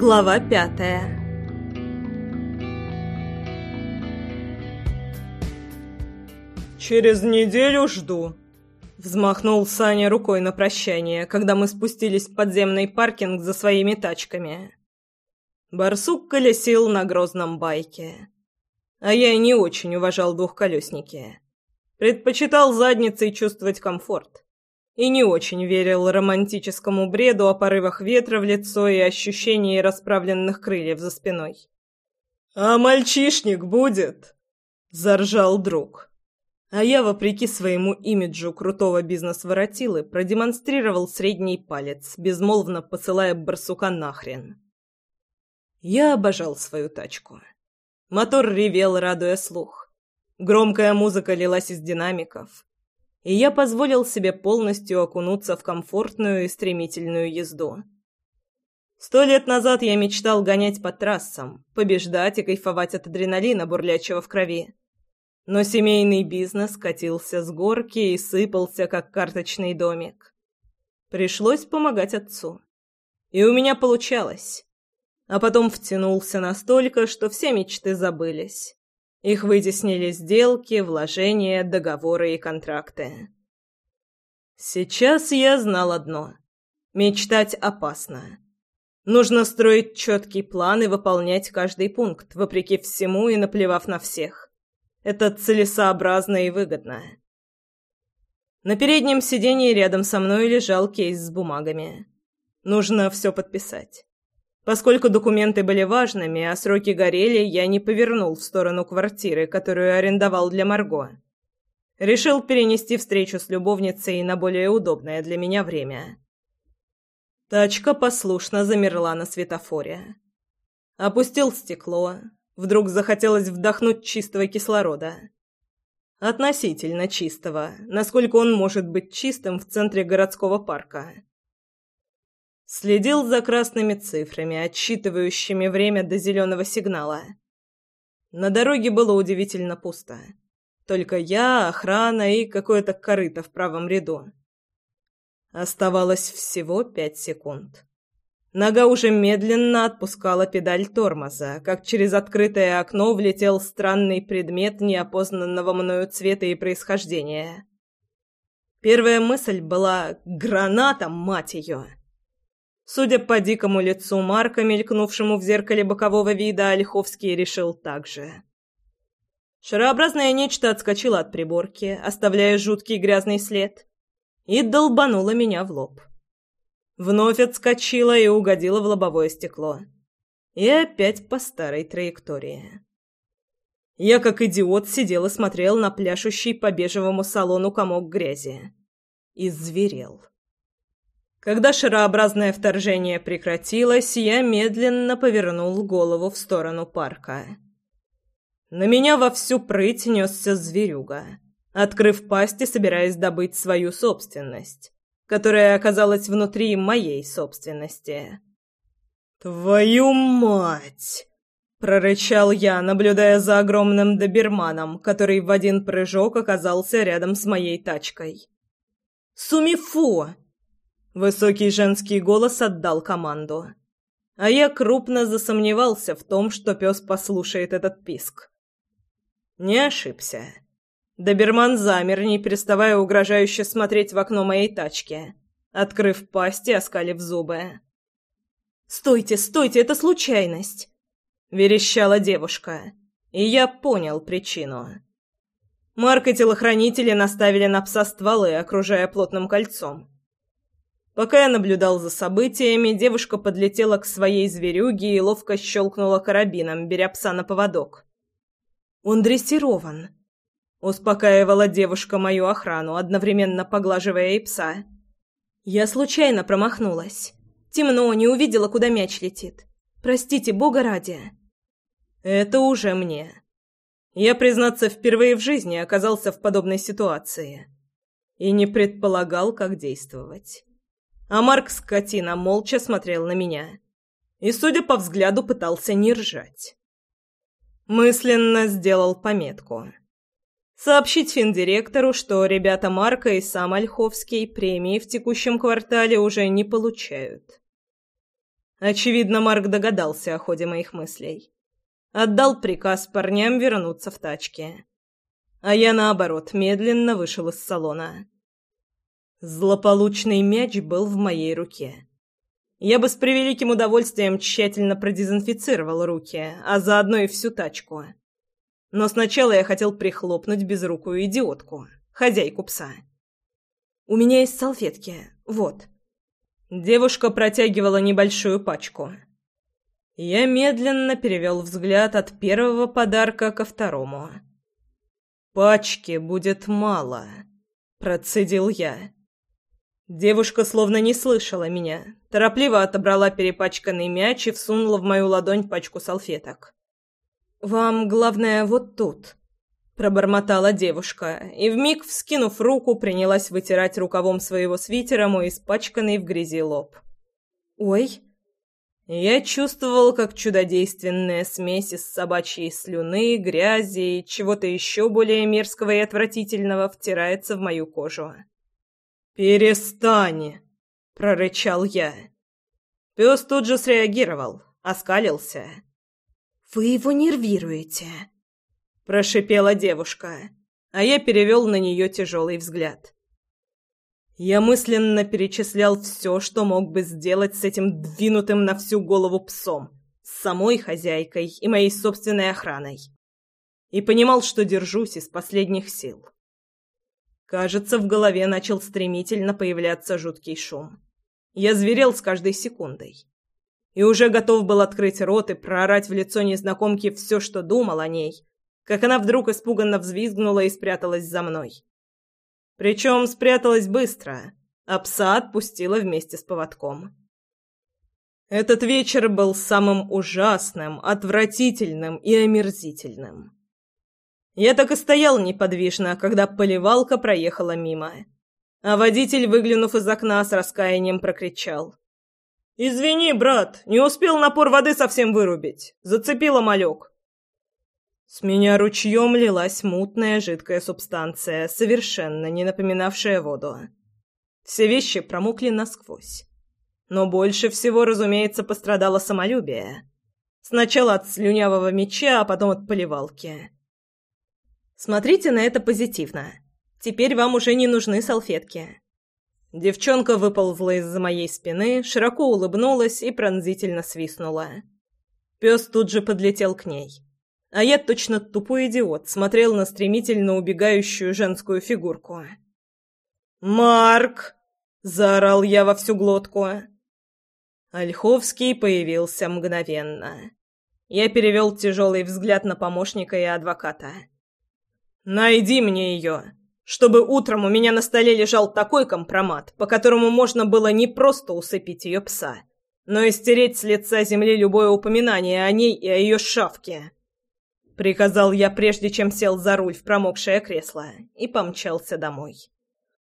Глава пятая «Через неделю жду», — взмахнул Саня рукой на прощание, когда мы спустились в подземный паркинг за своими тачками. Барсук колесил на грозном байке. А я не очень уважал двухколесники. Предпочитал задницей чувствовать комфорт. И не очень верил романтическому бреду о порывах ветра в лицо и ощущении расправленных крыльев за спиной. «А мальчишник будет?» – заржал друг. А я, вопреки своему имиджу крутого бизнес-воротилы, продемонстрировал средний палец, безмолвно посылая барсука нахрен. Я обожал свою тачку. Мотор ревел, радуя слух. Громкая музыка лилась из динамиков, и я позволил себе полностью окунуться в комфортную и стремительную езду. Сто лет назад я мечтал гонять по трассам, побеждать и кайфовать от адреналина, бурлящего в крови. Но семейный бизнес катился с горки и сыпался, как карточный домик. Пришлось помогать отцу. И у меня получалось. А потом втянулся настолько, что все мечты забылись. Их вытеснили сделки, вложения, договоры и контракты. Сейчас я знал одно. Мечтать опасно. Нужно строить четкий план и выполнять каждый пункт, вопреки всему и наплевав на всех. Это целесообразно и выгодно. На переднем сиденье рядом со мной лежал кейс с бумагами. Нужно все подписать. Поскольку документы были важными, а сроки горели, я не повернул в сторону квартиры, которую арендовал для Марго. Решил перенести встречу с любовницей на более удобное для меня время. Тачка послушно замерла на светофоре. Опустил стекло. Вдруг захотелось вдохнуть чистого кислорода. Относительно чистого, насколько он может быть чистым в центре городского парка. Следил за красными цифрами, отсчитывающими время до зеленого сигнала. На дороге было удивительно пусто. Только я, охрана и какое-то корыто в правом ряду. Оставалось всего пять секунд. Нога уже медленно отпускала педаль тормоза, как через открытое окно влетел странный предмет неопознанного мною цвета и происхождения. Первая мысль была «граната, мать ее!» Судя по дикому лицу Марка, мелькнувшему в зеркале бокового вида, Ольховский решил так же. Шарообразное нечто отскочило от приборки, оставляя жуткий грязный след, и долбануло меня в лоб. Вновь отскочило и угодило в лобовое стекло. И опять по старой траектории. Я, как идиот, сидел и смотрел на пляшущий по бежевому салону комок грязи. И зверел. Когда шарообразное вторжение прекратилось, я медленно повернул голову в сторону парка. На меня во всю прыть несся зверюга, открыв пасть и собираясь добыть свою собственность, которая оказалась внутри моей собственности. «Твою мать!» — прорычал я, наблюдая за огромным доберманом, который в один прыжок оказался рядом с моей тачкой. «Сумифу!» Высокий женский голос отдал команду. А я крупно засомневался в том, что пес послушает этот писк. Не ошибся. Доберман замер, не переставая угрожающе смотреть в окно моей тачки, открыв пасть и оскалив зубы. «Стойте, стойте, это случайность!» — верещала девушка. И я понял причину. Марк и телохранители наставили на пса стволы, окружая плотным кольцом. Пока я наблюдал за событиями, девушка подлетела к своей зверюге и ловко щелкнула карабином, беря пса на поводок. «Он дрессирован», — успокаивала девушка мою охрану, одновременно поглаживая и пса. «Я случайно промахнулась. Темно, не увидела, куда мяч летит. Простите, бога ради». «Это уже мне». Я, признаться, впервые в жизни оказался в подобной ситуации и не предполагал, как действовать а Марк скотина молча смотрел на меня и, судя по взгляду, пытался не ржать. Мысленно сделал пометку. Сообщить финдиректору, что ребята Марка и сам Ольховский премии в текущем квартале уже не получают. Очевидно, Марк догадался о ходе моих мыслей. Отдал приказ парням вернуться в тачке. А я, наоборот, медленно вышел из салона. Злополучный мяч был в моей руке. Я бы с превеликим удовольствием тщательно продезинфицировал руки, а заодно и всю тачку. Но сначала я хотел прихлопнуть безрукую идиотку, хозяйку пса. «У меня есть салфетки. Вот». Девушка протягивала небольшую пачку. Я медленно перевел взгляд от первого подарка ко второму. «Пачки будет мало», — процедил я. Девушка словно не слышала меня, торопливо отобрала перепачканный мяч и всунула в мою ладонь пачку салфеток. «Вам главное вот тут», — пробормотала девушка, и вмиг, вскинув руку, принялась вытирать рукавом своего свитера мой испачканный в грязи лоб. «Ой!» Я чувствовал, как чудодейственная смесь из собачьей слюны, грязи и чего-то еще более мерзкого и отвратительного втирается в мою кожу. «Перестань!» — прорычал я. Пес тут же среагировал, оскалился. «Вы его нервируете», — прошипела девушка, а я перевел на нее тяжелый взгляд. Я мысленно перечислял все, что мог бы сделать с этим двинутым на всю голову псом, с самой хозяйкой и моей собственной охраной. И понимал, что держусь из последних сил. Кажется, в голове начал стремительно появляться жуткий шум. Я зверел с каждой секундой и уже готов был открыть рот и проорать в лицо незнакомки все, что думал о ней, как она вдруг испуганно взвизгнула и спряталась за мной. Причем спряталась быстро, а пса отпустила вместе с поводком. Этот вечер был самым ужасным, отвратительным и омерзительным. Я так и стоял неподвижно, когда поливалка проехала мимо. А водитель, выглянув из окна, с раскаянием прокричал. «Извини, брат, не успел напор воды совсем вырубить. Зацепила малек». С меня ручьем лилась мутная жидкая субстанция, совершенно не напоминавшая воду. Все вещи промокли насквозь. Но больше всего, разумеется, пострадало самолюбие. Сначала от слюнявого меча, а потом от поливалки. Смотрите на это позитивно. Теперь вам уже не нужны салфетки. Девчонка выползла из-за моей спины, широко улыбнулась и пронзительно свистнула. Пес тут же подлетел к ней. А я точно тупой идиот смотрел на стремительно убегающую женскую фигурку. «Марк!» — заорал я во всю глотку. Ольховский появился мгновенно. Я перевел тяжелый взгляд на помощника и адвоката. «Найди мне ее!» чтобы утром у меня на столе лежал такой компромат, по которому можно было не просто усыпить ее пса, но и стереть с лица земли любое упоминание о ней и о ее шавке. Приказал я, прежде чем сел за руль в промокшее кресло, и помчался домой.